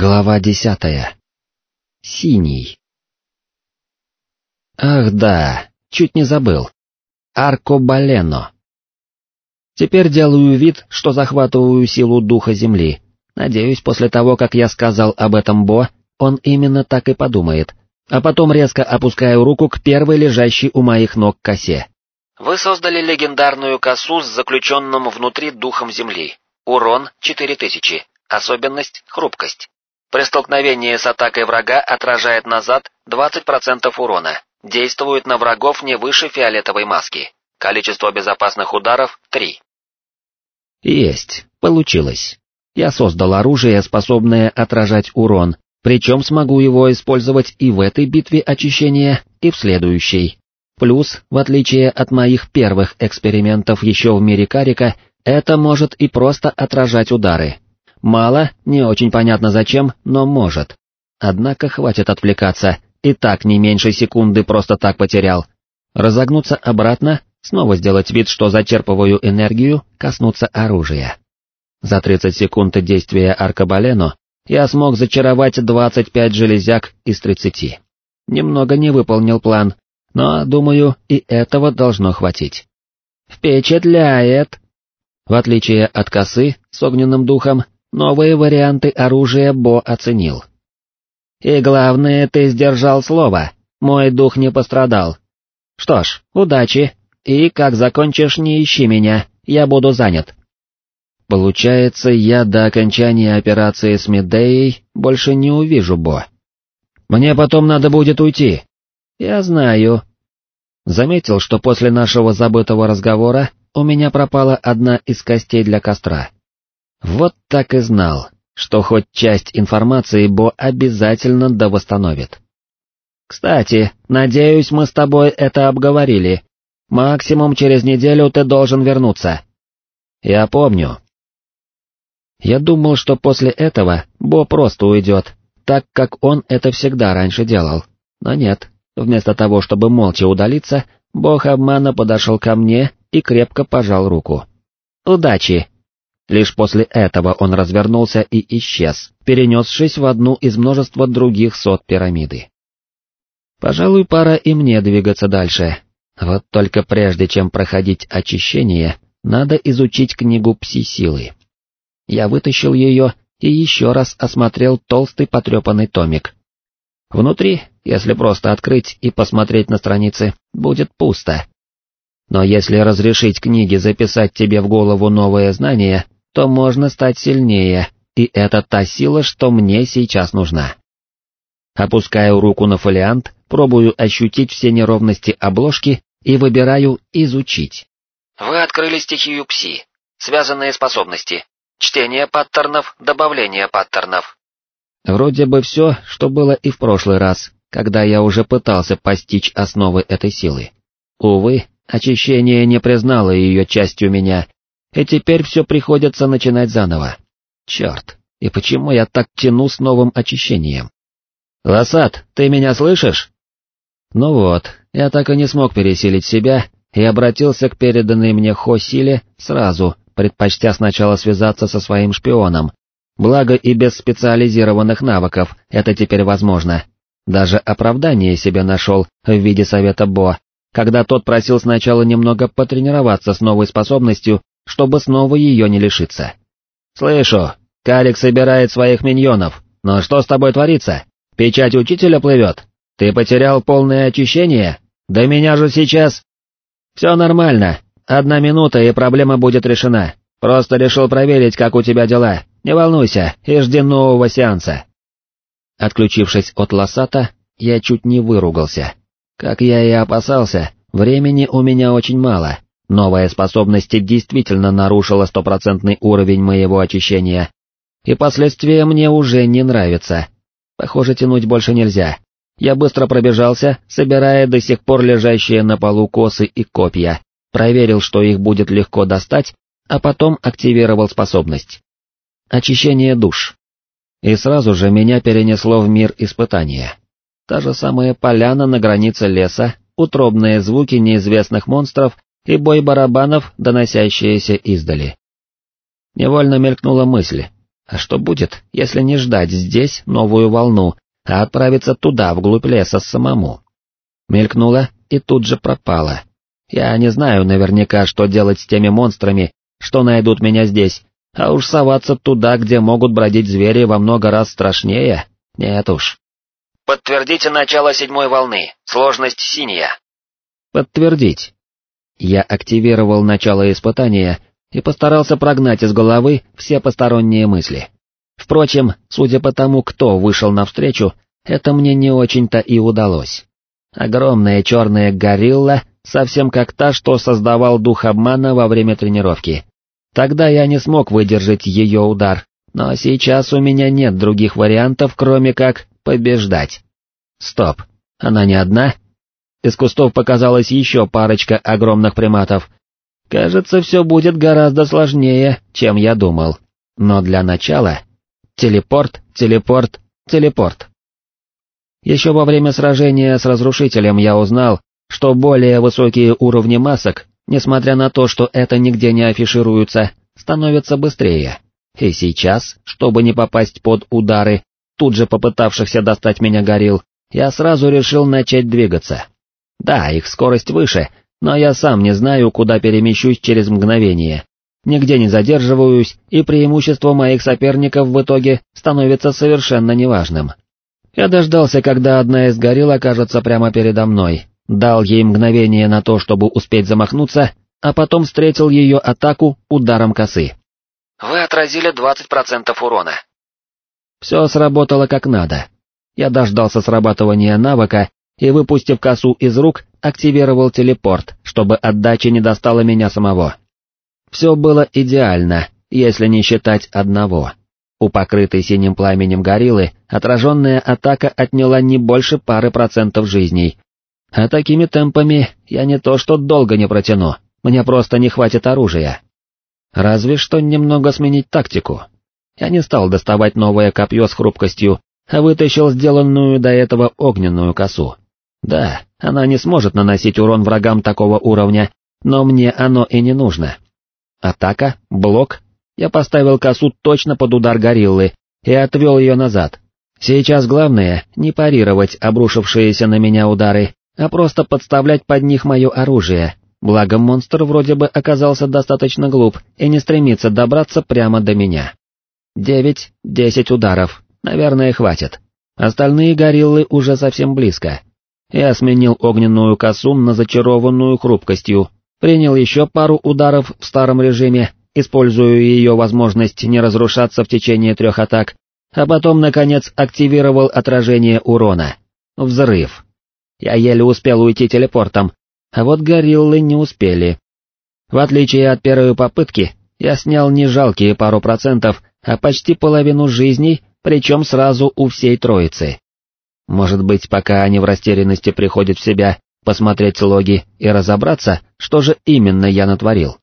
Глава десятая. Синий. Ах да, чуть не забыл. Аркобалено. Теперь делаю вид, что захватываю силу духа земли. Надеюсь, после того, как я сказал об этом Бо, он именно так и подумает, а потом резко опускаю руку к первой лежащей у моих ног косе. Вы создали легендарную косу с заключенным внутри духом земли. Урон 4000, особенность — хрупкость. При столкновении с атакой врага отражает назад 20% урона, действует на врагов не выше фиолетовой маски. Количество безопасных ударов — 3. Есть, получилось. Я создал оружие, способное отражать урон, причем смогу его использовать и в этой битве очищения, и в следующей. Плюс, в отличие от моих первых экспериментов еще в мире Карика, это может и просто отражать удары, Мало, не очень понятно зачем, но может. Однако хватит отвлекаться, и так не меньше секунды просто так потерял. Разогнуться обратно, снова сделать вид, что зачерпываю энергию, коснуться оружия. За 30 секунд действия аркабалено я смог зачаровать 25 железяк из 30. Немного не выполнил план, но, думаю, и этого должно хватить. Впечатляет! В отличие от косы с огненным духом, Новые варианты оружия Бо оценил. «И главное, ты сдержал слово, мой дух не пострадал. Что ж, удачи, и как закончишь, не ищи меня, я буду занят». Получается, я до окончания операции с Медеей больше не увижу Бо. Мне потом надо будет уйти. Я знаю. Заметил, что после нашего забытого разговора у меня пропала одна из костей для костра. Вот так и знал, что хоть часть информации Бо обязательно довосстановит. «Кстати, надеюсь, мы с тобой это обговорили. Максимум через неделю ты должен вернуться». «Я помню». Я думал, что после этого Бо просто уйдет, так как он это всегда раньше делал. Но нет, вместо того, чтобы молча удалиться, бог обмана подошел ко мне и крепко пожал руку. «Удачи!» Лишь после этого он развернулся и исчез, перенесшись в одну из множества других сот пирамиды. Пожалуй, пора и мне двигаться дальше. Вот только прежде чем проходить очищение, надо изучить книгу пси-силы. Я вытащил ее и еще раз осмотрел толстый потрепанный томик. Внутри, если просто открыть и посмотреть на страницы, будет пусто. Но если разрешить книге записать тебе в голову новое знание, то можно стать сильнее, и это та сила, что мне сейчас нужна. Опускаю руку на фолиант, пробую ощутить все неровности обложки и выбираю «Изучить». Вы открыли стихию Пси. Связанные способности. Чтение паттернов, добавление паттернов. Вроде бы все, что было и в прошлый раз, когда я уже пытался постичь основы этой силы. Увы, очищение не признало ее частью меня и теперь все приходится начинать заново. Черт, и почему я так тяну с новым очищением? «Лосат, ты меня слышишь?» Ну вот, я так и не смог пересилить себя и обратился к переданной мне Хосиле сразу, предпочтя сначала связаться со своим шпионом. Благо и без специализированных навыков это теперь возможно. Даже оправдание себе нашел в виде совета Бо, когда тот просил сначала немного потренироваться с новой способностью чтобы снова ее не лишиться. «Слышу, Карик собирает своих миньонов, но что с тобой творится? Печать учителя плывет? Ты потерял полное очищение? Да меня же сейчас...» «Все нормально, одна минута и проблема будет решена. Просто решил проверить, как у тебя дела. Не волнуйся и жди нового сеанса». Отключившись от лосата, я чуть не выругался. Как я и опасался, времени у меня очень мало, Новая способность действительно нарушила стопроцентный уровень моего очищения, и последствия мне уже не нравятся. Похоже, тянуть больше нельзя. Я быстро пробежался, собирая до сих пор лежащие на полу косы и копья, проверил, что их будет легко достать, а потом активировал способность. Очищение душ. И сразу же меня перенесло в мир испытания. Та же самая поляна на границе леса, утробные звуки неизвестных монстров и бой барабанов, доносящиеся издали. Невольно мелькнула мысль, А что будет, если не ждать здесь новую волну, а отправиться туда, вглубь леса, самому? Мелькнула и тут же пропала. Я не знаю наверняка, что делать с теми монстрами, что найдут меня здесь, а уж соваться туда, где могут бродить звери во много раз страшнее, нет уж. Подтвердите начало седьмой волны, сложность синяя. Подтвердить. Я активировал начало испытания и постарался прогнать из головы все посторонние мысли. Впрочем, судя по тому, кто вышел навстречу, это мне не очень-то и удалось. Огромная черная горилла, совсем как та, что создавал дух обмана во время тренировки. Тогда я не смог выдержать ее удар, но сейчас у меня нет других вариантов, кроме как побеждать. Стоп, она не одна? Из кустов показалась еще парочка огромных приматов. Кажется, все будет гораздо сложнее, чем я думал. Но для начала... Телепорт, телепорт, телепорт. Еще во время сражения с разрушителем я узнал, что более высокие уровни масок, несмотря на то, что это нигде не афишируется, становятся быстрее. И сейчас, чтобы не попасть под удары, тут же попытавшихся достать меня горил, я сразу решил начать двигаться. Да, их скорость выше, но я сам не знаю, куда перемещусь через мгновение. Нигде не задерживаюсь, и преимущество моих соперников в итоге становится совершенно неважным. Я дождался, когда одна из горилл окажется прямо передо мной, дал ей мгновение на то, чтобы успеть замахнуться, а потом встретил ее атаку ударом косы. Вы отразили 20% урона. Все сработало как надо. Я дождался срабатывания навыка и, выпустив косу из рук, активировал телепорт, чтобы отдача не достала меня самого. Все было идеально, если не считать одного. У покрытой синим пламенем гориллы отраженная атака отняла не больше пары процентов жизней. А такими темпами я не то что долго не протяну, мне просто не хватит оружия. Разве что немного сменить тактику. Я не стал доставать новое копье с хрупкостью, а вытащил сделанную до этого огненную косу. Да, она не сможет наносить урон врагам такого уровня, но мне оно и не нужно. Атака, блок. Я поставил косу точно под удар гориллы и отвел ее назад. Сейчас главное не парировать обрушившиеся на меня удары, а просто подставлять под них мое оружие, благо монстр вроде бы оказался достаточно глуп и не стремится добраться прямо до меня. Девять, десять ударов, наверное, хватит. Остальные гориллы уже совсем близко. Я сменил огненную косу на зачарованную хрупкостью, принял еще пару ударов в старом режиме, используя ее возможность не разрушаться в течение трех атак, а потом, наконец, активировал отражение урона. Взрыв. Я еле успел уйти телепортом, а вот гориллы не успели. В отличие от первой попытки, я снял не жалкие пару процентов, а почти половину жизней, причем сразу у всей троицы. Может быть, пока они в растерянности приходят в себя, посмотреть логи и разобраться, что же именно я натворил.